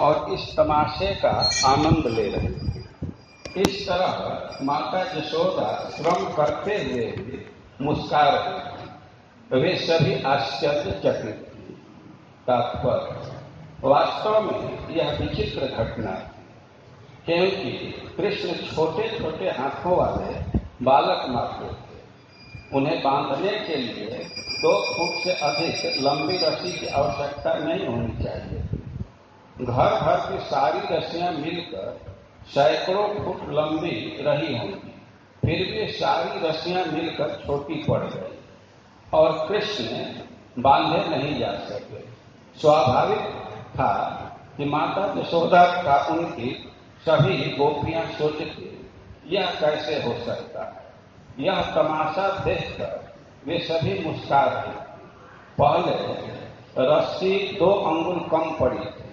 और इस तमाशे का आनंद ले रहे थे इस तरह माता यशोदा श्रम करते हुए भी मुस्का रहे वे सभी आश्चर्यचकित थी। तात्पर्य, वास्तव में यह विचित्र घटना क्योंकि कृष्ण छोटे छोटे हाथों वाले बालक मात्र थे। उन्हें बांधने के लिए दो फुट से अधिक लंबी रस्सी की आवश्यकता नहीं होनी चाहिए। घर भर की सारी रस्सियाँ मिलकर सैकड़ों फुट लंबी रही होंगी। फिर भी सारी रस्सियाँ मिलकर छोटी पड़ गई और कृष्ण बांधे नहीं जा सके। स्वाभाविक था कि माता यशोदा का उनकी सभी गोपियाँ सोचती, यह कैसे हो सकता यह तमाशा देखकर वे सभी मुस्का पहले रस्सी दो अंगुल कम पड़ी थी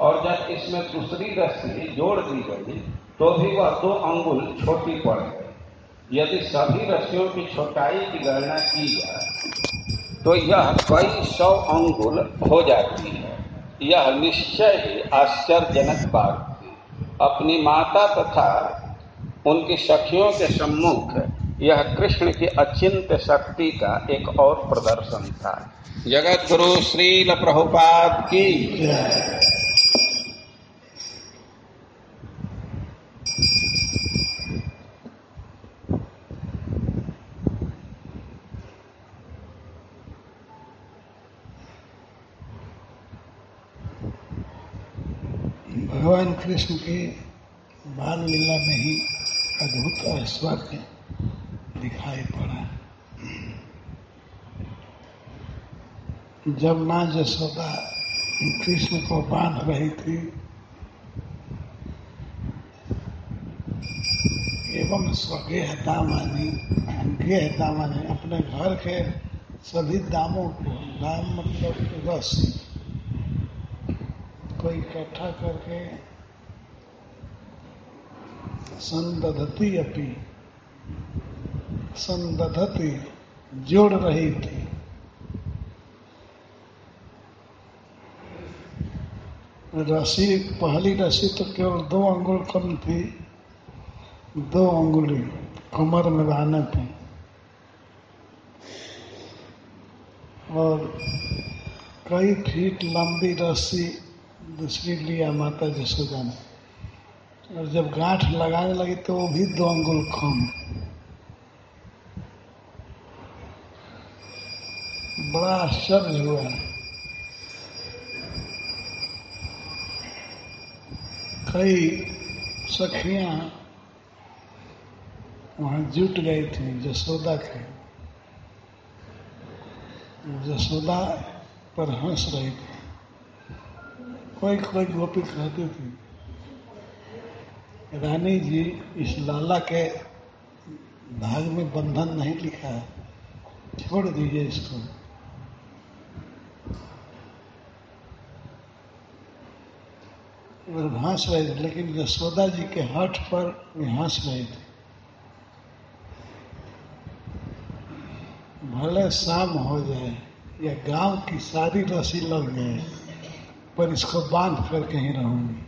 और जब इसमें दूसरी रस्सी जोड़ दी गई तो भी वह दो अंगुल छोटी पड़ गई। यदि सभी रस्सियों की छोटाई की गणना की जाए तो यह कई सौ अंगुल हो जाती है। यह निश्चय ही आश्चर्यजनक बात थी। अपनी माता तथा उनकी सखियों के सम्मुख यह कृष्ण की अचिंत शक्ति का एक और प्रदर्शन था। जगत गुरु श्रील प्रभुपाद की भगवान कृष्ण के बाल लीला में ही अद्भुत ऐश्वर्य दिखाई पड़ा। जब माँ जसोदा कृष्ण को बाँध रही थी, एवं स्वगेह दामानी, गेह दामानी अपने घर के सभी दामों को, दाम मतलब रस को इकट्ठा करके संदधती अपी। संदधती जोड़ रही थी। रस्सी, पहली रस्सी तो केवल दो अंगुल कम थी, दो अंगुली कमर में बहाना थी और कई फीट लंबी रस्सी दूसरी लिया माता जसोदा ने और जब गांठ लगाने लगी तो वो भी दो अंगुल कम बड़ा आश्चर्य हुआ। कई सखियाँ वहाँ जुट गई थी, जसोदा के। जसोदा पर हंस रही थी। कोई कोई गोपी कहती थी। रानी जी इस लाला के भाग में बंधन नहीं लिखा है। छोड़ दीजिए इसको। और हंस रहे थे, लेकिन यशोदा जी के हठ पर वे हंस रहे थे। भले शाम हो जाए, या गाँव की सारी रस्सी लग जाए पर इसको बाँध कर कहीं रहूँगी।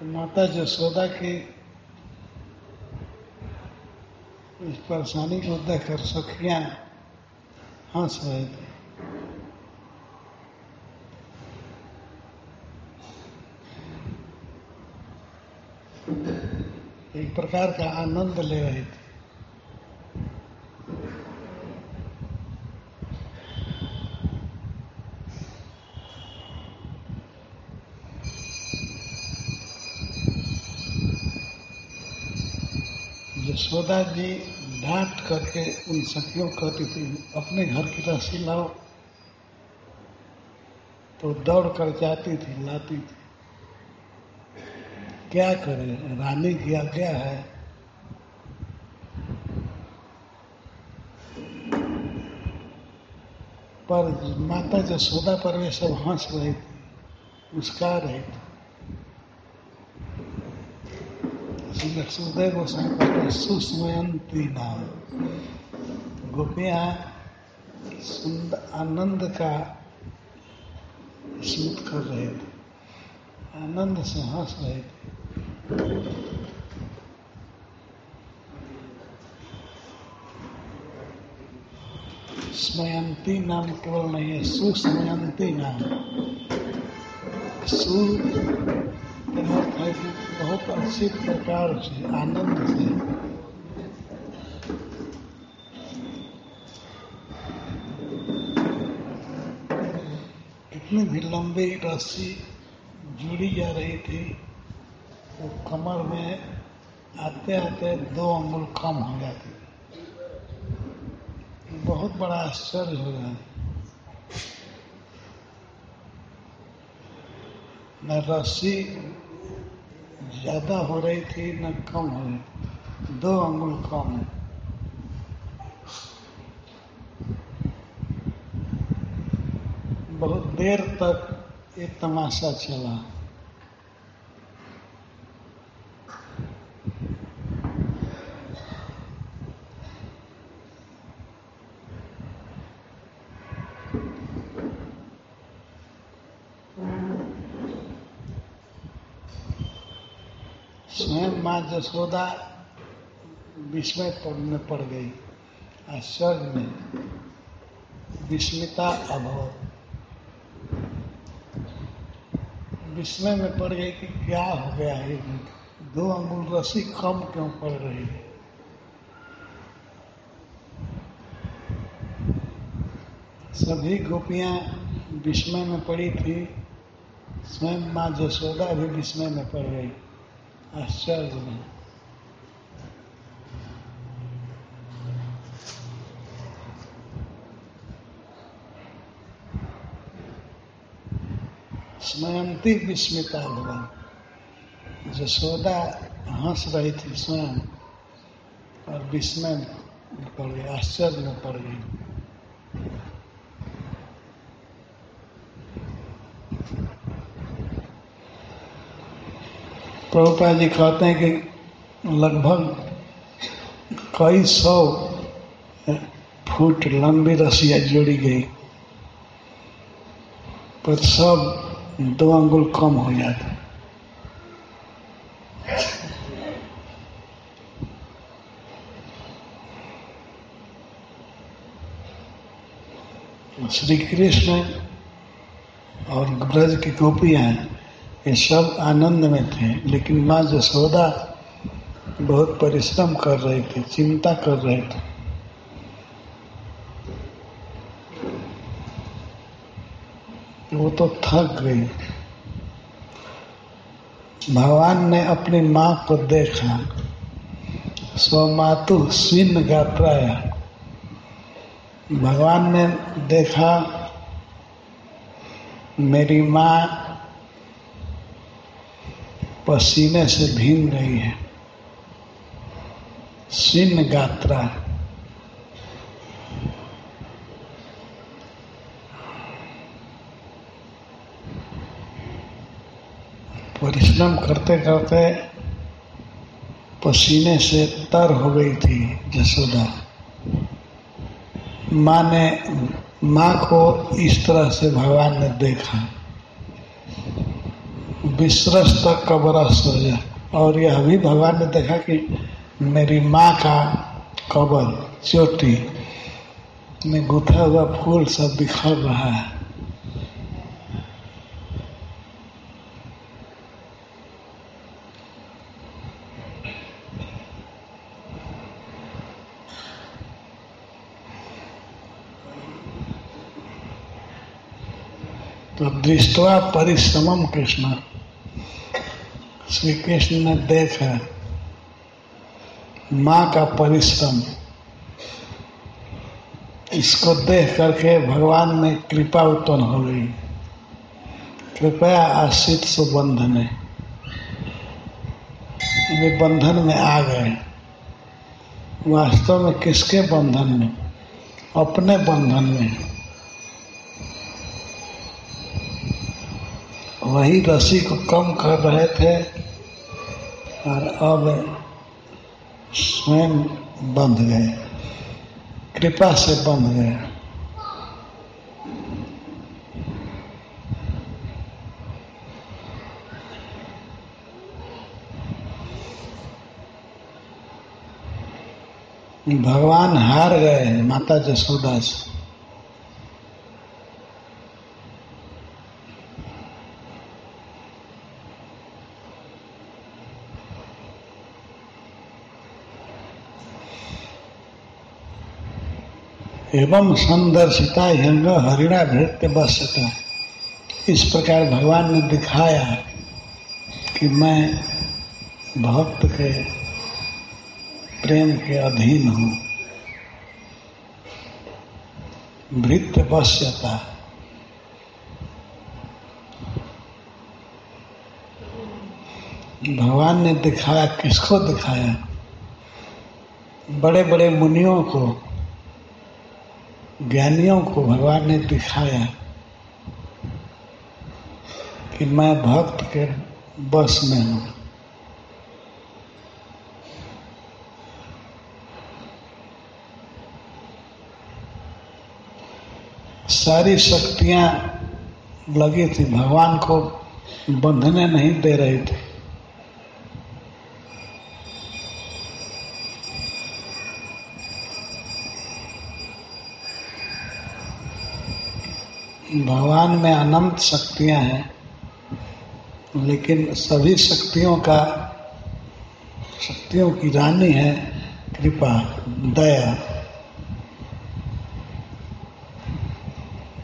तो माता जसोदा की इस परेशानी को देखकर सखियाँ हंस रहे थे। एक प्रकार का आनंद ले रहे थे। यशोदा जी डांट करके उन सखियों कहती थी, अपने घर की रस्सी लाओ। तो दौड़ कर जाती थी, लाती थी। क्या करे? रानी की आज्ञा है। पर माता जसोदा पर वे सब हंस रहे थे मुस्का रहे थे। सुखदेव गोस्वामी कहते हैं सुस्मयंती नाम गोपियाँ सुंदर आनंद का स्मित कर रहे थे आनंद से हंस रहे थे स्मयंती नाम केवल नहीं है सुस्मयंती नाम सु है कि बहुत अच्छी प्रकार से, आनंद से। कितनी भी लंबी रस्सी जुड़ी जा रही थी, वो कमर में आते आते दो अंगुल कम हो जाती। बहुत बड़ा आश्चर्य हो रहा है। न रस्सी ज़्यादा हो रही थी, न कम हो रही दो अंगुल कम है। बहुत देर तक ये तमाशा चला। माँ जसोदा विस्मय पड़ने पड़ गई, आश्चर्य में विस्मिता अभव। विस्मय में पड़ गई कि क्या हो गया है? दो अंगुल रस्सी कम क्यों पड़ रही है? सभी गोपियाँ विस्मय में पड़ी थी। स्वयं माँ जसोदा भी विस्मय में पड़ गई। आश्चर्य में स्मयंती विस्मिता भवन जसोदा हंस रही थी स्वयं और विस्मय में पड़ गई आश्चर्य में पड़ गई प्रभुपा जी कहते हैं कि लगभग कई सौ फुट लंबी रस्सियाँ जोड़ी गई, पर सब दो अंगुल कम हो जाता। श्री कृष्ण और ब्रज की गोपियाँ ये सब आनंद में थे, लेकिन माँ जसोदा बहुत परिश्रम कर रहे थे, चिंता कर रहे थे। वो तो थक गई। भगवान ने अपनी माँ को देखा, स्वमातु स्विन गात्राया। भगवान ने देखा, मेरी माँ पसीने से भीग रही है। स्विन गात्रा। परिश्रम करते करते पसीने से तर हो गई थी यशोदा माँ ने, माँ को इस तरह से भगवान ने देखा। विश्रस तक जाए और यह भी भगवान ने देखा कि मेरी माँ का कबर, चोटी में गुथा हुआ फूल सब बिखर रहा है। तो दृष्टवा परिश्रमम कृष्ण। श्री कृष्ण ने देखा, माँ का परिश्रम। इसको देख करके भगवान में कृपा उत्पन्न हो गई। कृपया आश्रित सो बंधन वे बंधन में आ गए। वास्तव में किसके बंधन में? अपने बंधन में। वही रस्सी को कम कर रहे थे और अब स्वयं बंध गए। कृपा से बंध गए। भगवान हार गए, माता जसोदा से एवं संदर्शिता यंग हरिणा भृत्य बसता इस प्रकार भगवान ने दिखाया कि मैं भक्त के प्रेम के अधीन हूँ। भृत्य बस्यता भगवान ने दिखाया, किसको दिखाया? बड़े बड़े मुनियों को ज्ञानियों को भगवान ने दिखाया कि मैं भक्त के बस में हूँ। सारी शक्तियाँ लगी थी, भगवान को बंधने नहीं दे रही थी। भगवान में अनंत शक्तियाँ हैं, लेकिन सभी शक्तियों का, शक्तियों की रानी है कृपा, दया।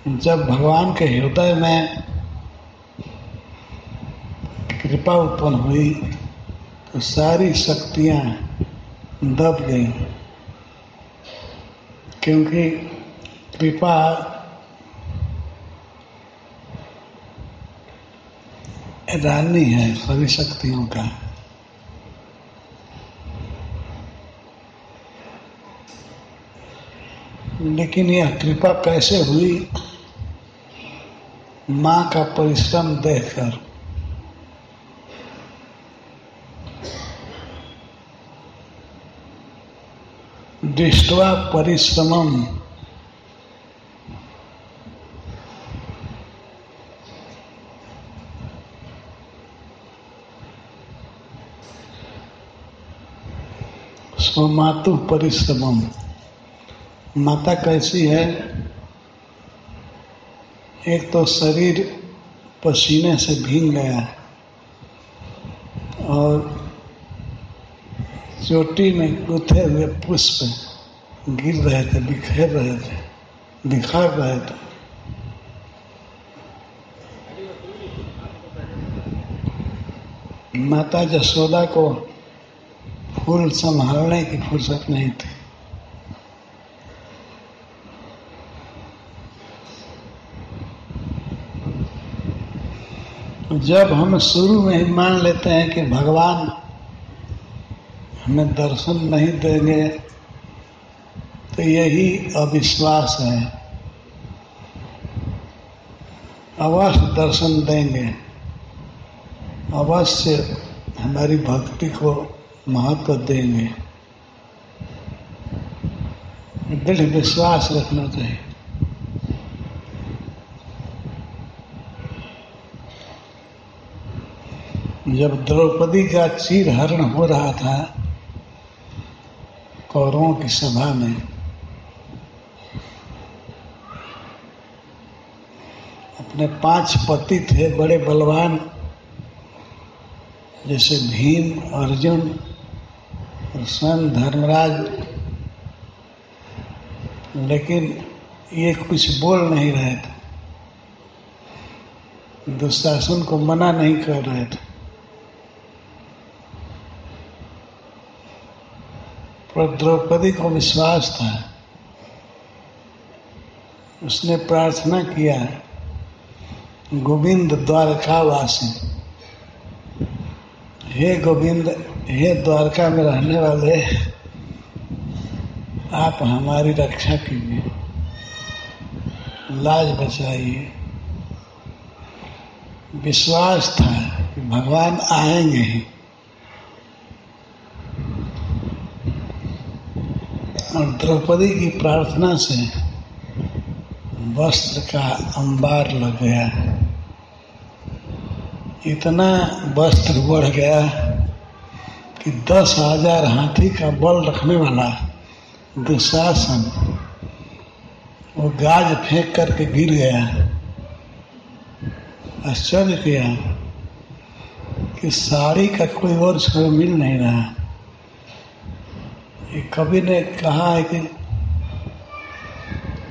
जब भगवान के हृदय में कृपा उत्पन्न हुई तो सारी शक्तियाँ दब गई, क्योंकि कृपा रानी है, सभी शक्तियों का। लेकिन यह कृपा कैसे हुई? माँ का परिश्रम देखकर। दृष्टवा परिश्रमम। स्वमातु परिश्रमम। माता कैसी है? एक तो शरीर पसीने से भीग गया और चोटी में गुथे हुए पुष्प गिर रहे थे, बिखेर रहे थे, बिखर रहे थे। माता जसोदा को फूल संभालने की फुर्सत नहीं थी। जब हम शुरू में ही मान लेते हैं कि भगवान हमें दर्शन नहीं देंगे तो यही अविश्वास है। अवश्य दर्शन देंगे। अवश्य हमारी भक्ति को महत्व देंगे। दृढ़ विश्वास रखना चाहिए। जब द्रौपदी का चीर हरण हो रहा था, कौरवों की सभा में, अपने पाँच पति थे, बड़े बलवान, जैसे भीम, अर्जुन स्वयं धर्मराज। लेकिन ये कुछ बोल नहीं रहे थे। दुशासन को मना नहीं कर रहे थे। पर द्रौपदी को विश्वास था। उसने प्रार्थना किया, गोविंद द्वारकावासी। हे गोविंद, हे द्वारका में रहने वाले, आप हमारी रक्षा कीजिए। लाज बचाइए। विश्वास था कि भगवान आएँगे ही। और द्रौपदी की प्रार्थना से वस्त्र का अंबार लग गया। इतना वस्त्र बढ़ गया कि दस हज़ार हाथी का बल रखने वाला दुशासन, वो गाज फेंक करके गिर गया। आश्चर्य किया कि साड़ी का कोई और छोर मिल नहीं रहा। ये कवि ने कहा है कि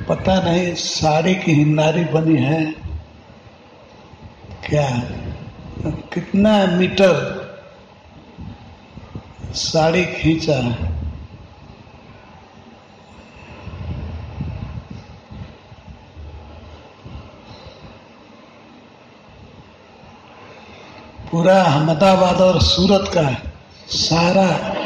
पता नहीं साड़ी की हिंदारी बनी है क्या। कितना मीटर साड़ी खींचा है? पूरा अहमदाबाद और सूरत का सारा।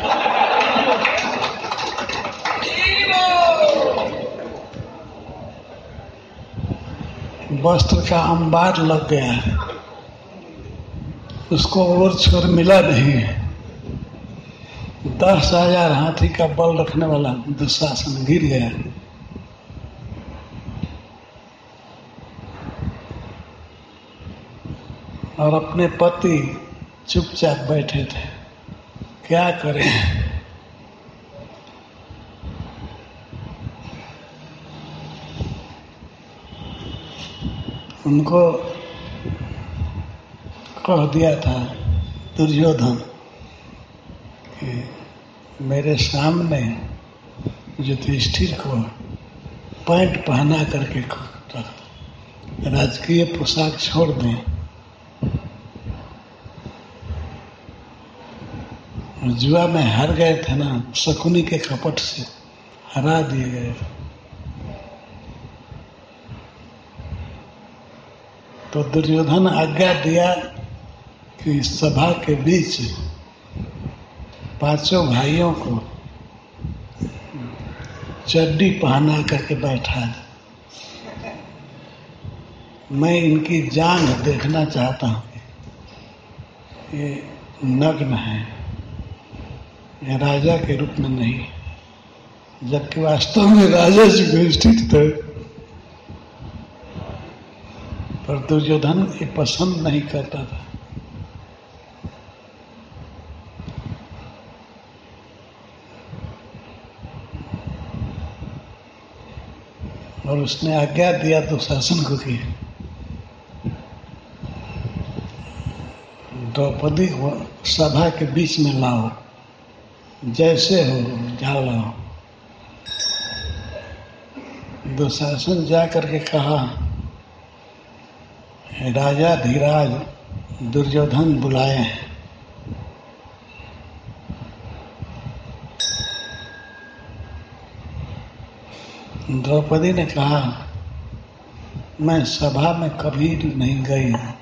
वस्त्र का अंबार लग गया है। उसको और छोर मिला नहीं। है दस हज़ार हाथी का बल रखने वाला दुशासन गिर गया। और अपने पति चुपचाप बैठे थे। क्या करें? उनको कह दिया था दुर्योधन कि मेरे सामने युधिष्ठिर को पैंट पहना करके राजकीय पोशाक छोड़ दें। जुआ में हार गए थे ना, शकुनी के कपट से हरा दिए गए तो दुर्योधन आज्ञा दिया कि सभा के बीच पाँचों भाइयों को चड्डी पहना करके बैठा मैं इनकी जान देखना चाहता हूँ ये नग्न है, ये राजा के रूप में नहीं, जबकि वास्तव में राजा जी स्थित थे। पर दुर्योधन ये पसंद नहीं करता था। और उसने आज्ञा दिया तो शासन को कि द्रौपदी को सभा के बीच में लाओ, जैसे हो जा लाओ। दुशासन जा करके कहा, राजा धीराज दुर्योधन बुलाए हैं। द्रौपदी ने कहा, मैं सभा में कभी नहीं गई हूँ।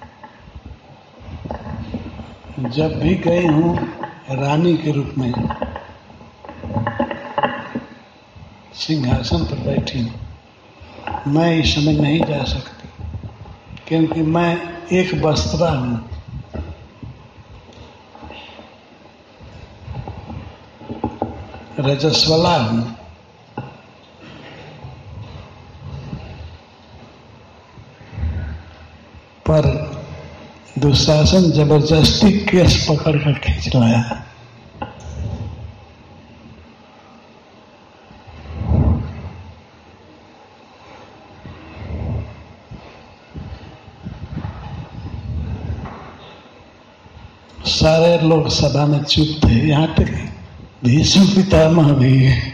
जब भी गई हूँ रानी के रूप में, सिंहासन पर बैठी हूँ। मैं इस समय नहीं जा सकती, क्योंकि मैं एक वस्त्रा हूँ। रजस्वला हूँ। पर दुशासन ज़बरदस्ती केस पकड़ कर खींच लाया सारे लोग सभा में चुप थे। यहाँ तक भीष्म पितामह भी कोई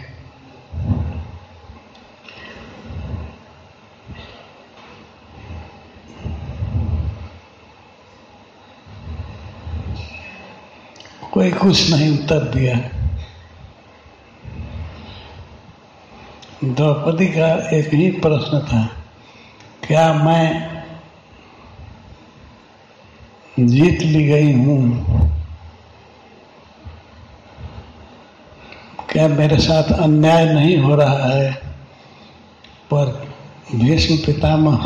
कुछ नहीं उत्तर दिया द्रौपदी का एक ही प्रश्न था, क्या मैं जीत ली गई हूँ? क्या मेरे साथ अन्याय नहीं हो रहा है? पर भीष्म पितामह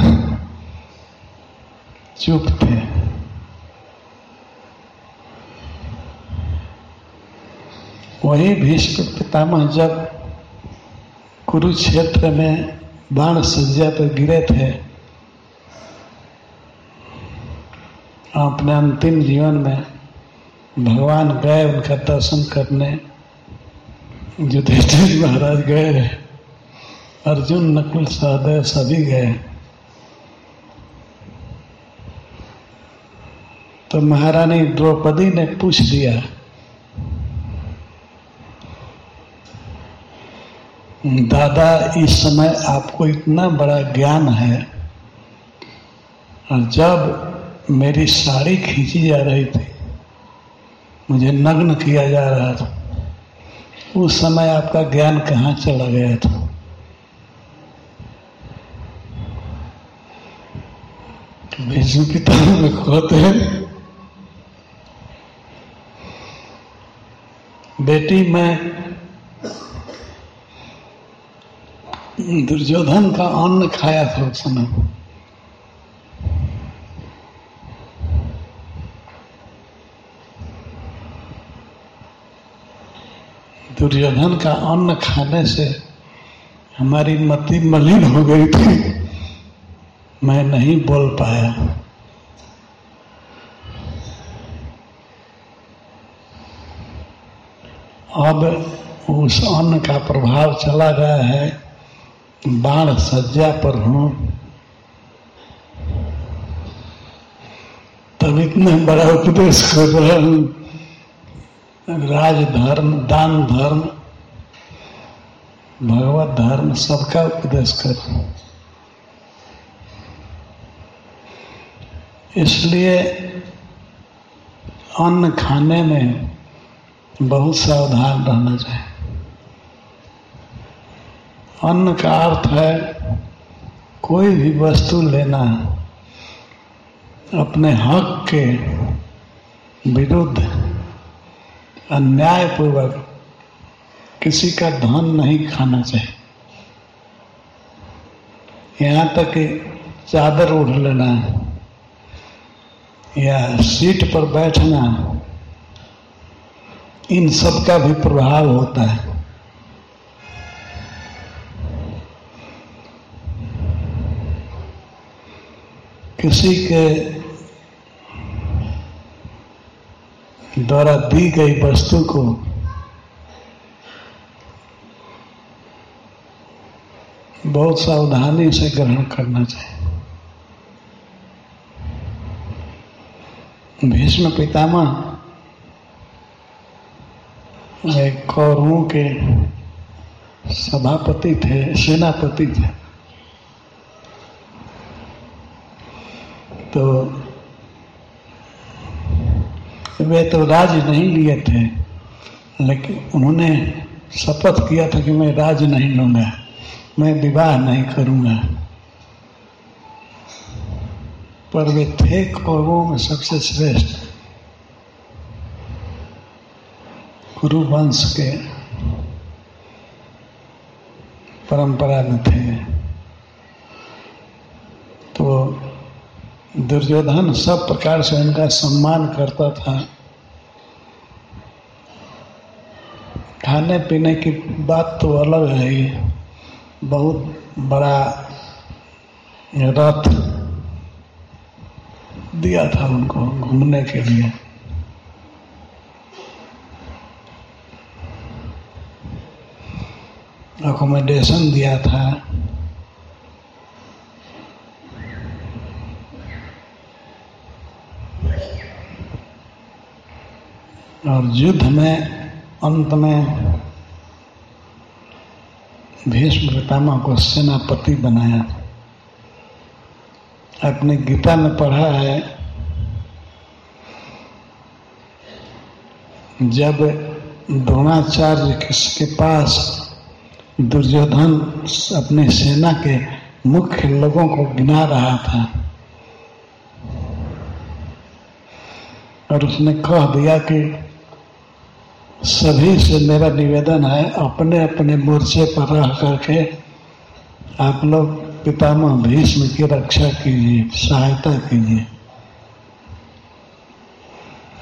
चुप थे। वही भीष्म पितामह जब कुरुक्षेत्र में बाण सज्जा पर गिरे थे, अपने अंतिम जीवन में भगवान गए उनका दर्शन करने। युधिष्ठिर महाराज गए, अर्जुन, नकुल, सहदेव सभी गए। तो महारानी द्रौपदी ने पूछ दिया दादा, इस समय आपको इतना बड़ा ज्ञान है और जब मेरी साड़ी खींची जा रही थी, मुझे नग्न किया जा रहा था, उस समय आपका ज्ञान कहाँ चला गया था? भीष्म पिता में कहते हैं। बेटी, मैं दुर्योधन का अन्न खाया था उस समय। दुर्योधन का अन्न खाने से हमारी मति मलिन हो गई थी। मैं नहीं बोल पाया। अब उस अन्न का प्रभाव चला गया है। बाण सज्जा पर हूँ। तब इतना बड़ा उपदेश कर रहा हूँ। राजधर्म, दान धर्म, भगवत धर्म सबका उपदेश कर इसलिए अन्न खाने में बहुत सावधान रहना चाहिए। अन्न का अर्थ है कोई भी वस्तु लेना अपने हक के विरुद्ध अन्यायपूर्वक किसी का धन नहीं खाना चाहिए। यहाँ तक कि चादर उड़ लेना या सीट पर बैठना, इन सब का भी प्रभाव होता है। किसी के द्वारा दी गई वस्तु को बहुत सावधानी से ग्रहण करना चाहिए। भीष्म पितामह एक कौरवों के सभापति थे, सेनापति थे। तो वे तो राज नहीं लिए थे, लेकिन उन्होंने शपथ किया था कि मैं राज नहीं लूँगा, मैं विवाह नहीं करूँगा। पर वे थे कौरवों में सबसे श्रेष्ठ। गुरु वंश के परंपरा में थे तो दुर्योधन सब प्रकार से उनका सम्मान करता था। खाने पीने की बात तो अलग है ही। बहुत बड़ा रथ दिया था उनको घूमने के लिए। अकोमोडेशन दिया था। और युद्ध में, अंत में भीष्म पितामह को सेनापति बनाया। अपने गीता में पढ़ा है, जब द्रोणाचार्य के पास दुर्योधन अपनी सेना के मुख्य लोगों को गिना रहा था, और उसने कह दिया कि सभी से मेरा निवेदन है अपने अपने मोर्चे पर रह करके आप लोग पितामह भीष्म की रक्षा कीजिए, सहायता कीजिए।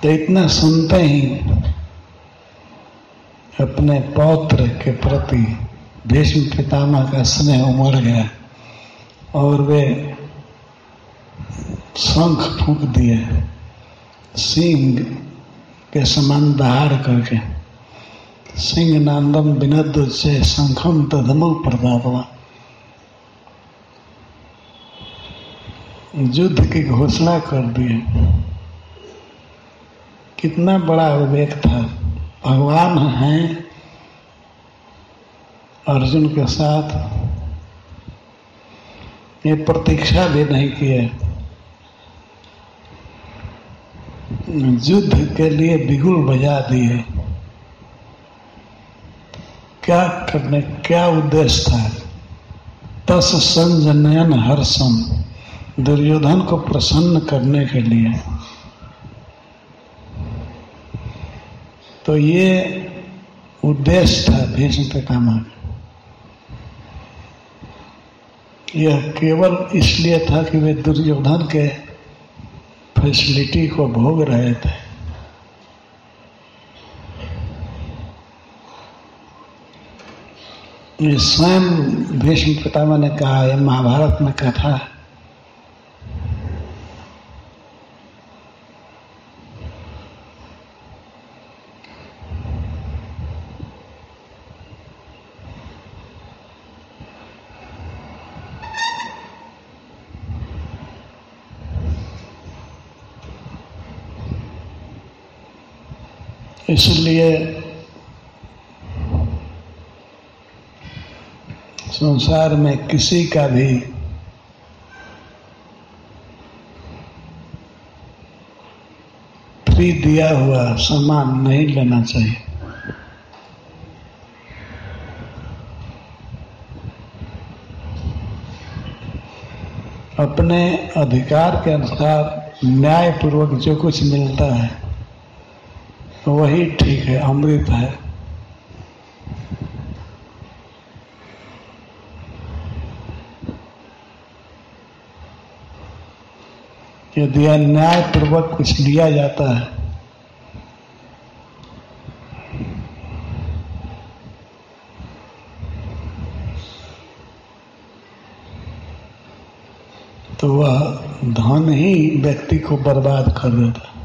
तो इतना सुनते ही अपने पौत्र के प्रति भीष्म पितामह का स्नेह उमड़ गया और वे शंख फूंक दिए। सिंह के समान दहाड़ करके सिंह नांदम विनद से शंखम तधमु प्रदापवा युद्ध की घोषणा कर दिए कितना बड़ा विवेक था। भगवान हैं अर्जुन के साथ। ये प्रतीक्षा भी नहीं किए। युद्ध के लिए बिगुल बजा दिए। क्या करने, क्या उद्देश्य था? तस संजनयन हर्षम, दुर्योधन को प्रसन्न करने के लिए। तो ये उद्देश्य था भीष्म पितामह। यह केवल इसलिए था कि वे दुर्योधन के फैसिलिटी को भोग रहे थे। ये स्वयं भीष्म पितामह ने कहा यह महाभारत में कथा है। इसलिए संसार में किसी का भी फ्री दिया हुआ सामान नहीं लेना चाहिए। अपने अधिकार के अनुसार न्यायपूर्वक जो कुछ मिलता है वही ठीक है, अमृत है। यदि अन्याय पूर्वक कुछ लिया जाता है। तो वह धन ही व्यक्ति को बर्बाद कर देता है।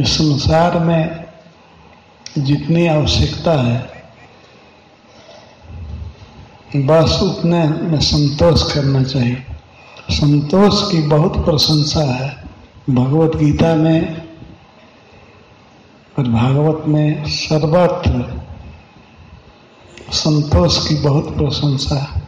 इस संसार में जितनी आवश्यकता है, बस उतने में संतोष करना चाहिए। संतोष की बहुत प्रशंसा है। भगवत गीता में और भागवत में सर्वत्र संतोष की बहुत प्रशंसा है।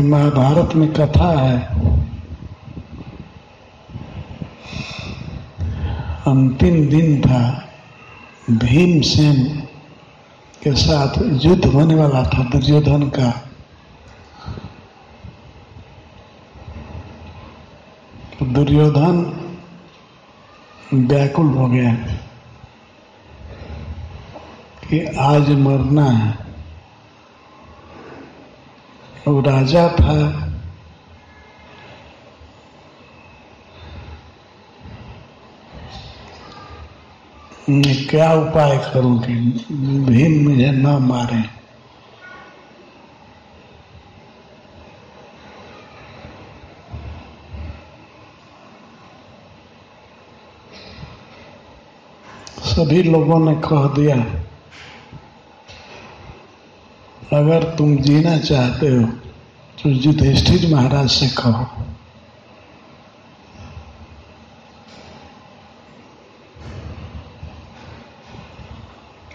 महाभारत में कथा है। अंतिम दिन था। भीमसेन के साथ युद्ध होने वाला था दुर्योधन का। तो दुर्योधन व्याकुल हो गया कि आज मरना है। वो राजा था मैं क्या उपाय करूँ कि भीम मुझे न मारे। सभी लोगों ने कह दिया अगर तुम जीना चाहते हो तो युधिष्ठिर महाराज से कहो।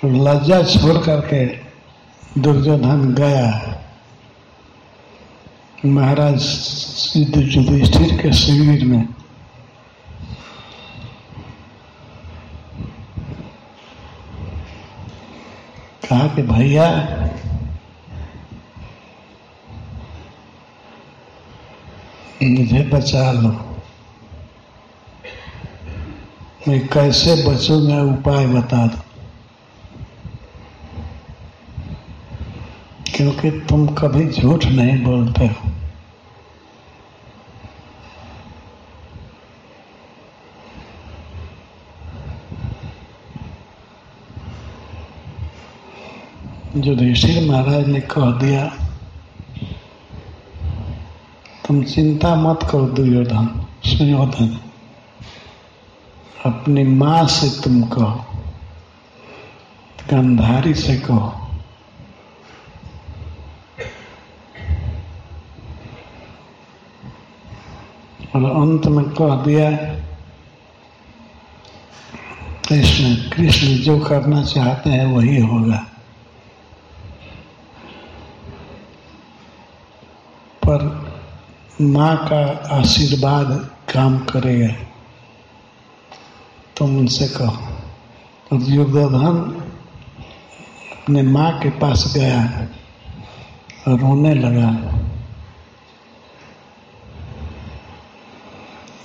लज्जा छोड़ करके दुर्योधन गया। महाराज युधिष्ठिर के शिविर में कहा कि, भैया मुझे बचा लो मैं कैसे बचूँगा उपाय बता दो। क्योंकि तुम कभी झूठ नहीं बोलते हो। युधिष्ठिर महाराज ने कह दिया तुम चिंता मत करो दुर्योधन सुयोधन अपनी माँ से तुम कहो, गंधारी से कहो। और अंत में कह दिया, कृष्ण कृष्ण जो करना चाहते हैं वही होगा पर माँ का आशीर्वाद काम करेगा। तुम उनसे कहो। तो दुर्योधन अपने माँ के पास गया और रोने लगा।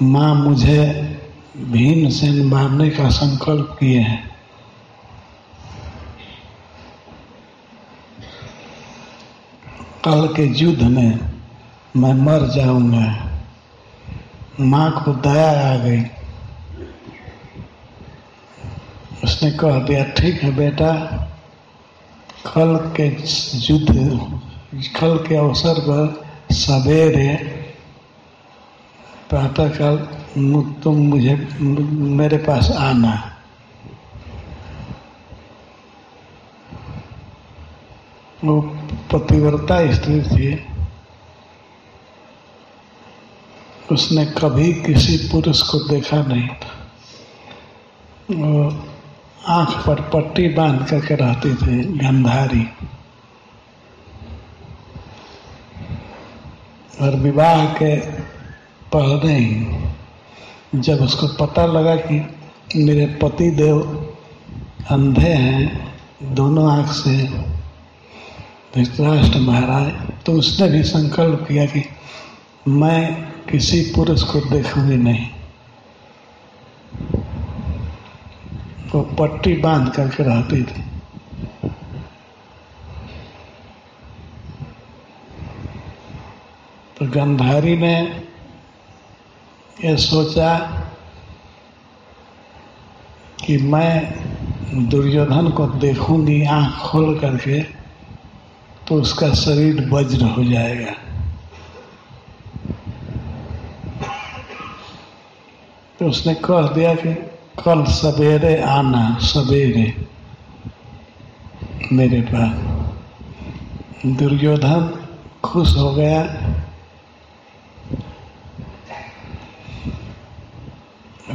माँ मुझे भीम से मारने का संकल्प किए हैं। कल के युद्ध में मैं मर जाऊँगा। माँ को दया आ गई। उसने कह दिया, ठीक है बेटा कल के युद्ध कल के अवसर पर सवेरे प्रातःकाल तुम मुझे, मेरे पास आना। वो पतिव्रता स्त्री थी। उसने कभी किसी पुरुष को देखा नहीं था। वो आँख पर पट्टी बाँध करके रहती थी, गंधारी। और विवाह के पहले ही जब उसको पता लगा कि मेरे पति देव अंधे हैं, दोनों आँख से धृतराष्ट्र महाराज तो उसने भी संकल्प किया कि मैं किसी पुरुष को देखूँगी नहीं। वो पट्टी बाँध करके रहती थी। तो गंधारी ने यह सोचा कि मैं दुर्योधन को देखूँगी आँख खोल करके तो उसका शरीर वज्र हो जाएगा। तो उसने कह दिया कि कल सवेरे आना, सवेरे मेरे पास। दुर्योधन खुश हो गया।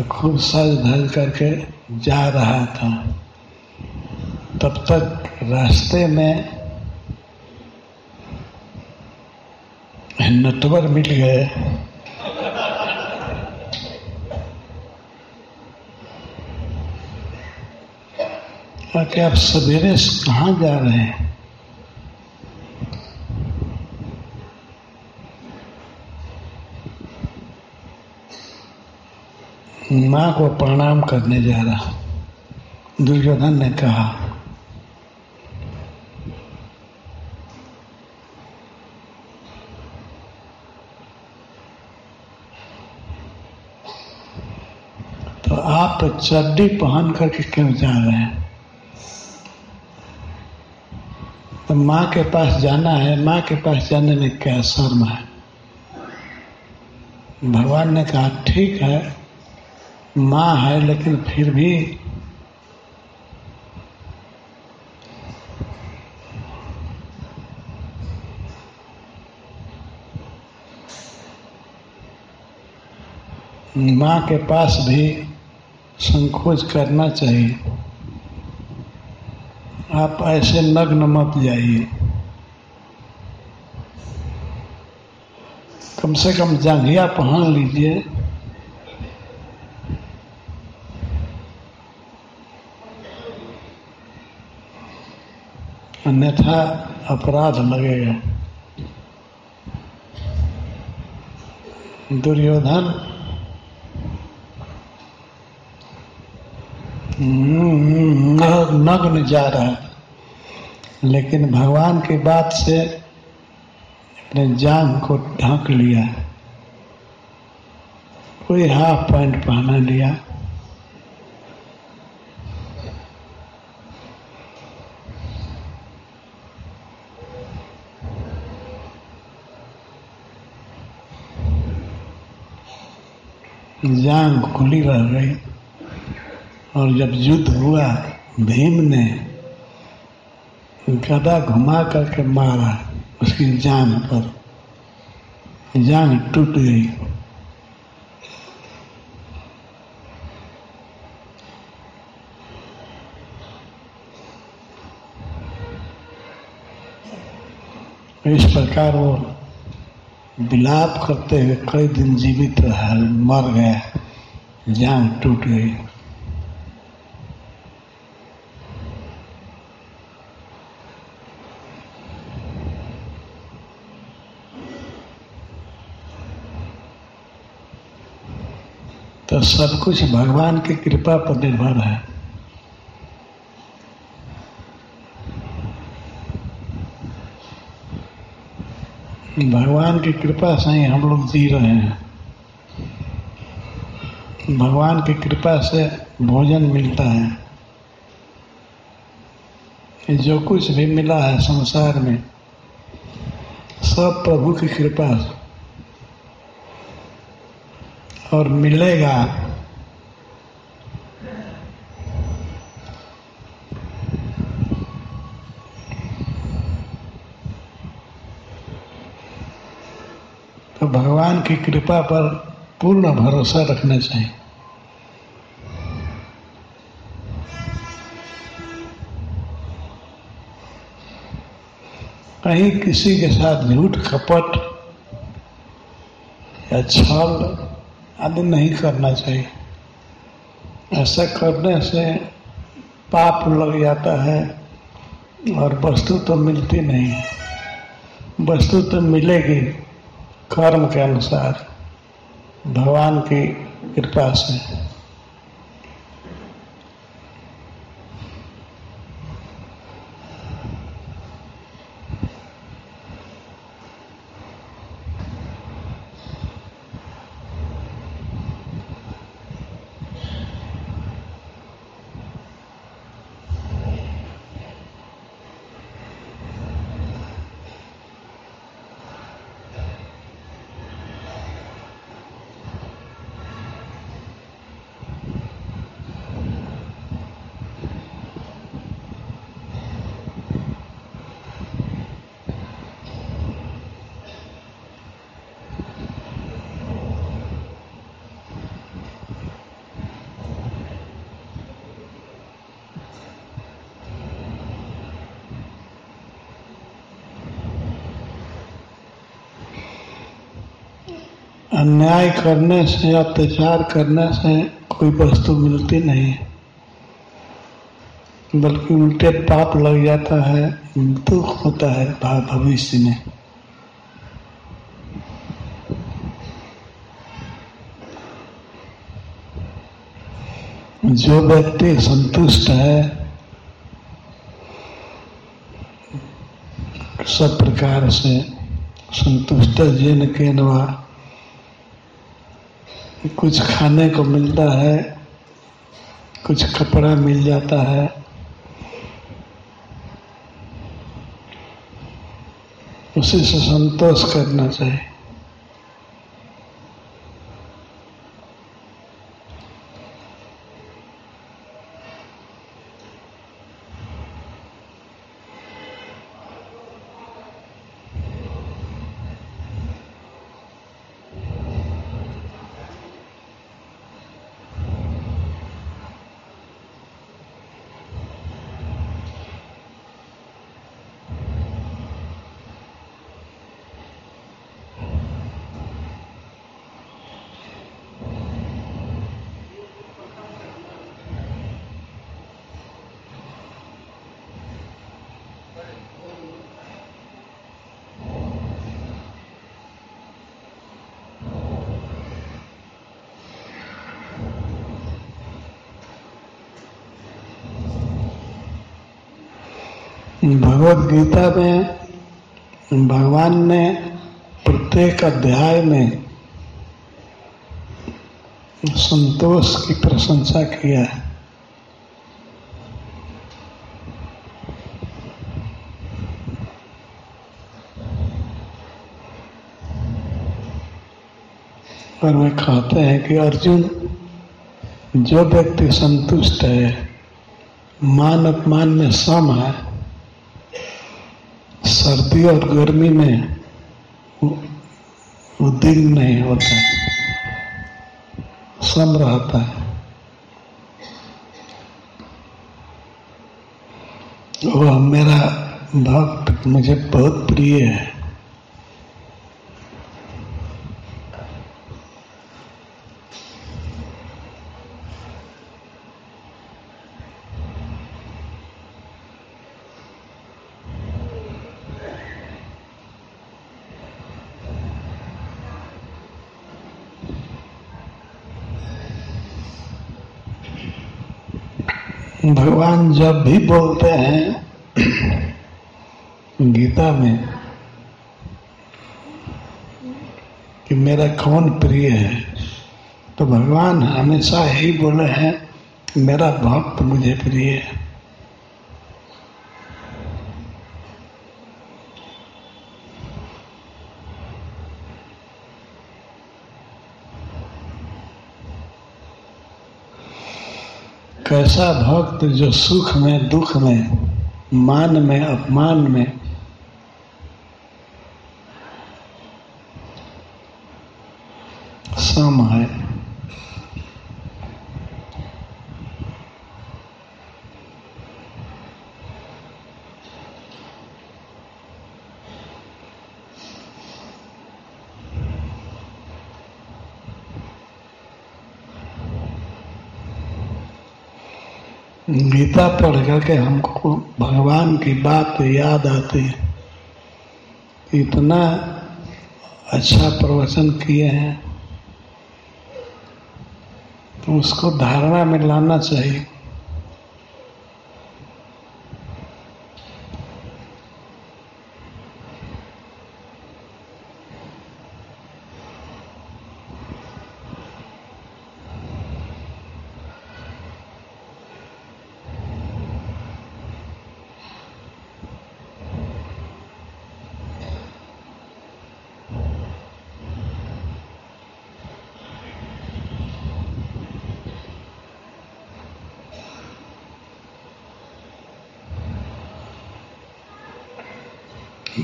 खूब सज धज करके जा रहा था। तब तक रास्ते में नटवर मिल गए। कि आप सवेरे कहाँ जा रहे हैं? माँ को प्रणाम करने जा रहा दुर्योधन ने कहा तो आप चड्डी पहन करके क्यों जा रहे हैं? तो माँ के पास जाना है, माँ के पास जाने में क्या शर्म है? भगवान ने कहा, ठीक है, माँ है, लेकिन फिर भी माँ के पास भी संकोच करना चाहिए। आप ऐसे नग्न मत जाइए। कम से कम जांघिया पहन लीजिए। अन्यथा अपराध लगेगा। दुर्योधन नग्न जा रहा है। लेकिन भगवान की बात से अपने जान को ढक लिया। कोई हाफ़ पैंट पहना लिया। जांग खुली रह गई। और जब युद्ध हुआ, भीम ने गदा घुमा करके मारा, उसकी जान पर। जान टूट गई। इस प्रकार वो विलाप करते हुए कई दिन जीवित रहा, मर गया, जान टूट गई। तो सब कुछ भगवान की कृपा पर निर्भर है। भगवान की कृपा से ही हम लोग जी रहे हैं। भगवान की कृपा से भोजन मिलता है। जो कुछ भी मिला है संसार में, सब प्रभु की कृपा से। और मिलेगा। तो भगवान की कृपा पर पूर्ण भरोसा रखना चाहिए। कहीं किसी के साथ झूठ कपट या छल आदि नहीं करना चाहिए। ऐसा करने से पाप लग जाता है और वस्तु तो मिलती नहीं वस्तु तो मिलेगी कर्म के अनुसार, भगवान की कृपा से। अन्याय करने से, अत्याचार करने से कोई वस्तु मिलती नहीं बल्कि उल्टे पाप लग जाता है, दुख होता है भविष्य में। जो व्यक्ति संतुष्ट है, सब प्रकार से संतुष्ट जिन के नवा कुछ खाने को मिलता है, कुछ कपड़ा मिल जाता है। उसी से संतोष करना चाहिए। भगवत गीता में, भगवान ने प्रत्येक अध्याय में संतोष की प्रशंसा किया है। और वे कहते हैं कि अर्जुन, जो व्यक्ति संतुष्ट है, मान अपमान में सम है सर्दी और गर्मी में उद्दीन नहीं होता। सम रहता है। वह मेरा भक्त मुझे बहुत प्रिय है। भगवान जब भी बोलते हैं, गीता में, कि मेरा कौन प्रिय है तो भगवान हमेशा यही बोले हैं, मेरा भक्त मुझे प्रिय है। कैसा भक्त जो सुख में दुख में मान में अपमान में सम है गीता पढ़ करके हमको भगवान की बात याद आती है। इतना अच्छा प्रवचन किए हैं। तो उसको धारणा में लाना चाहिए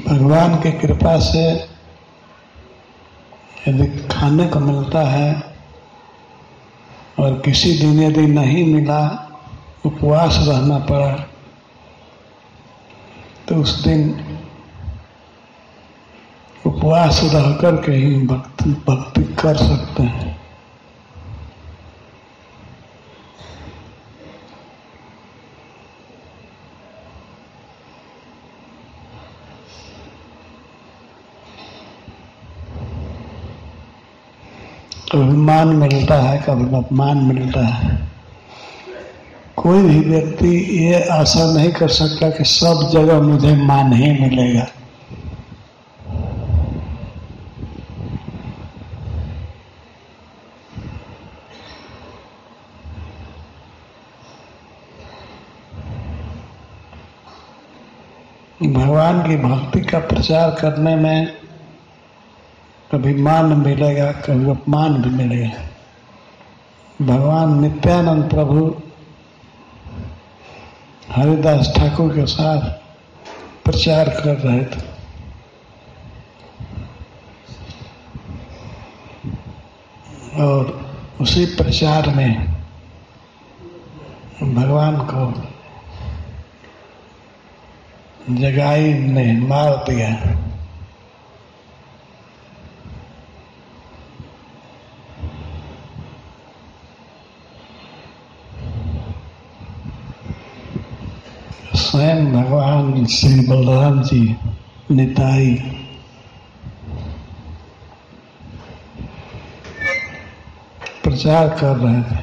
भगवान की कृपा से यदि खाने को मिलता है और किसी दिन यदि नहीं मिला, उपवास रहना पड़ा तो उस दिन उपवास रह कर के ही भक्ति भक्ति कर सकते हैं। कभी मान मिलता है, कभी अपमान मिलता है। कोई भी व्यक्ति ये आशा नहीं कर सकता कि सब जगह मुझे मान ही मिलेगा। भगवान की भक्ति का प्रचार करने में कभी मान मिलेगा, कभी अपमान भी मिलेगा। भगवान नित्यानंद प्रभु, हरिदास ठाकुर के साथ प्रचार कर रहे थे। और उसी प्रचार में भगवान को जगाई ने मार दिया। जय भगवान श्री बलराम जी निताई प्रचार कर रहे थे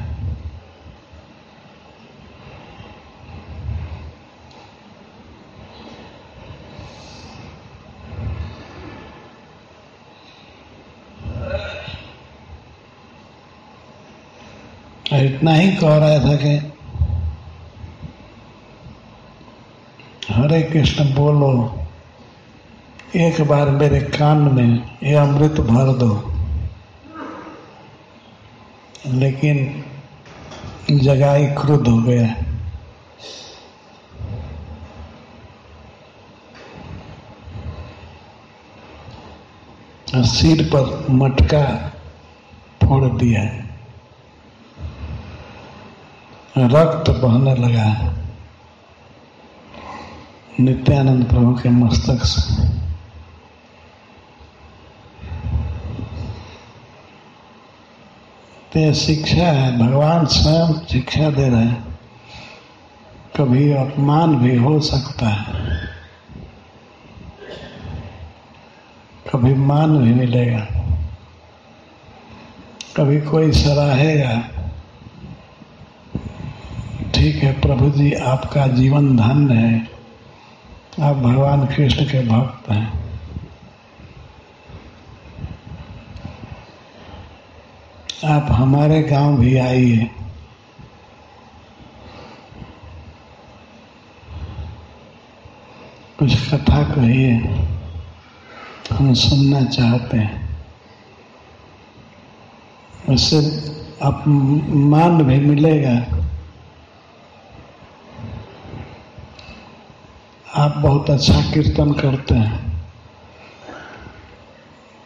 इतना ही कह रहा था कि हरे कृष्ण बोलो, एक बार मेरे कान में ये अमृत भर दो। लेकिन जगाई क्रुद्ध हो गया। सिर पर मटका फोड़ दिया। रक्त बहने लगा। नित्यानंद प्रभु के मस्तक से। तो शिक्षा है, भगवान स्वयं शिक्षा दे रहे हैं। कभी अपमान भी हो सकता है। कभी मान भी मिलेगा। कभी कोई सराहेगा। ठीक है, प्रभु जी, आपका जीवन धन्य है। आप भगवान कृष्ण के भक्त हैं। आप हमारे गाँव भी आइए। कुछ कथा कहिए, हम सुनना चाहते हैं। उससे मान भी मिलेगा। आप बहुत अच्छा कीर्तन करते हैं।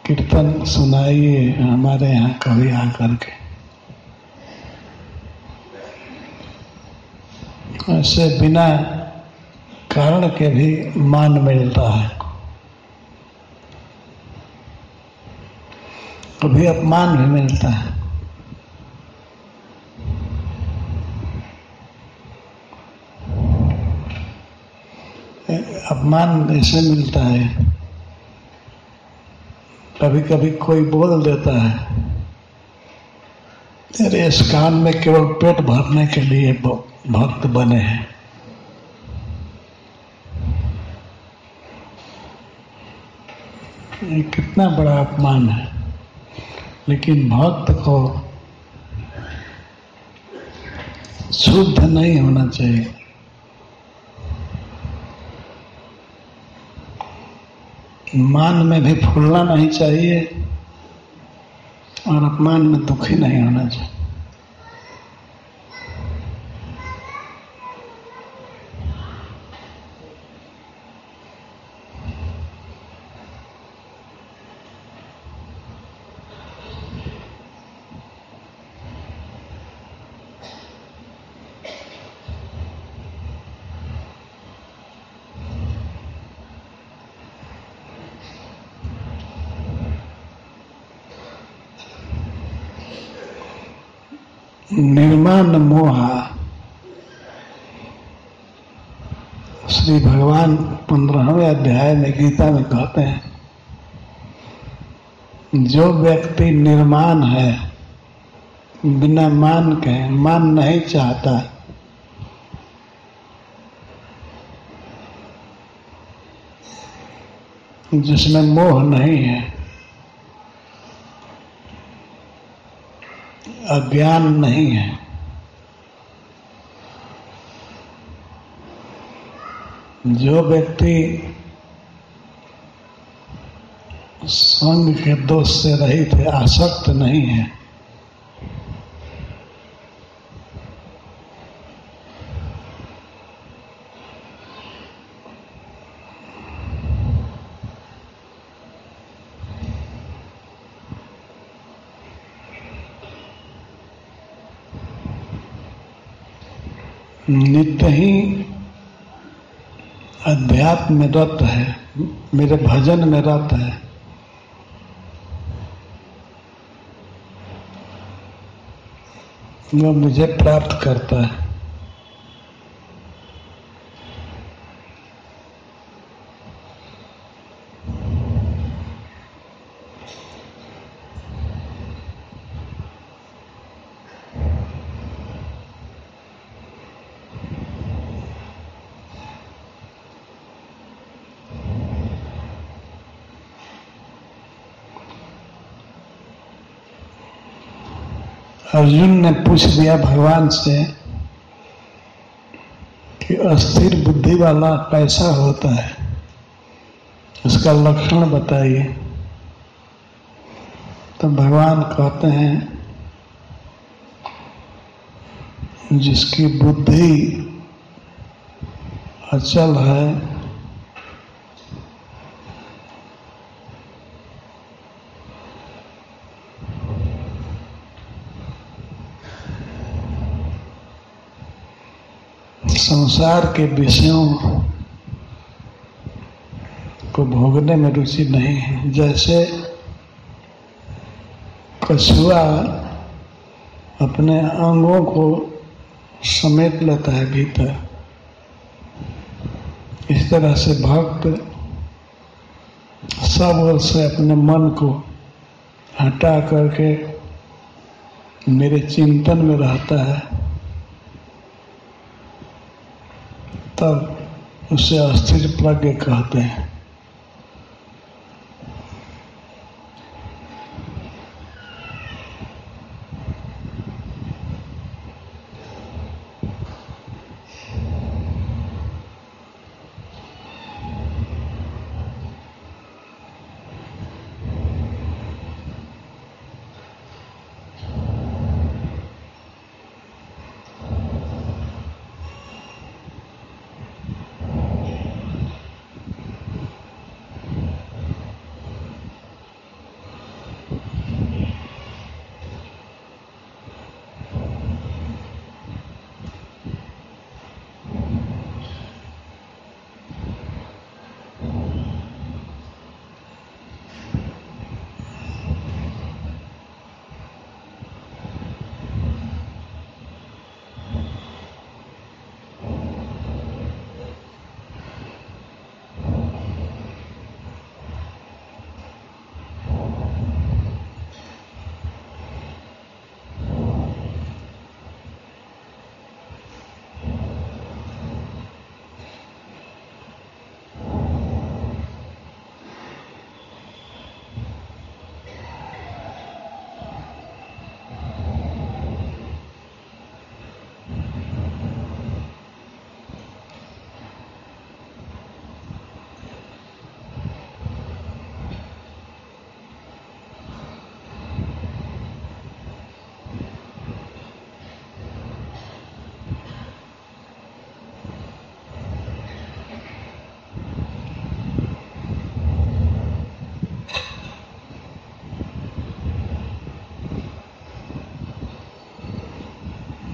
कीर्तन सुनाइए हमारे यहाँ कभी आकर के। ऐसे बिना कारण के भी मान मिलता है। कभी अपमान भी मिलता है। अपमान ऐसे मिलता है। कभी कभी कोई बोल देता है अरे इस कान में केवल पेट भरने के लिए भक्त बने हैं। ये कितना बड़ा अपमान है। लेकिन भक्त को शुद्ध नहीं होना चाहिए। मान में भी फूलना नहीं चाहिए और अपमान में दुखी नहीं होना चाहिए। निर्माण मोह। श्री भगवान पंद्रहवें अध्याय में गीता में कहते हैं, जो व्यक्ति निर्माण है, बिना मान के, मान नहीं चाहता, जिसमें मोह नहीं है अज्ञान नहीं है। जो व्यक्ति संघ के दोष से रहित है आसक्त नहीं है नित्य ही अध्यात्म में रत है, मेरे भजन में रत है। वो मुझे प्राप्त करता है। अर्जुन ने पूछ दिया भगवान से कि अस्थिर बुद्धि वाला कैसा होता है? उसका लक्षण बताइए। तो भगवान कहते हैं, जिसकी बुद्धि अचल है संसार के विषयों को भोगने में रुचि नहीं है। जैसे कछुआ अपने अंगों को समेट लेता है भीतर। इस तरह से भक्त सब ओर से अपने मन को हटा करके मेरे चिंतन में रहता है। तब उसे अस्थिर प्रज्ञ कहते हैं।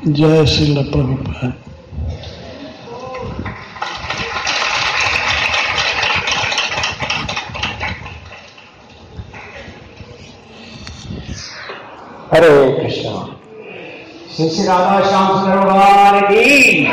जय श्री प्रभुपाद हरे कृष्णा। श्री श्री राधा श्याम सुंदर भगवान की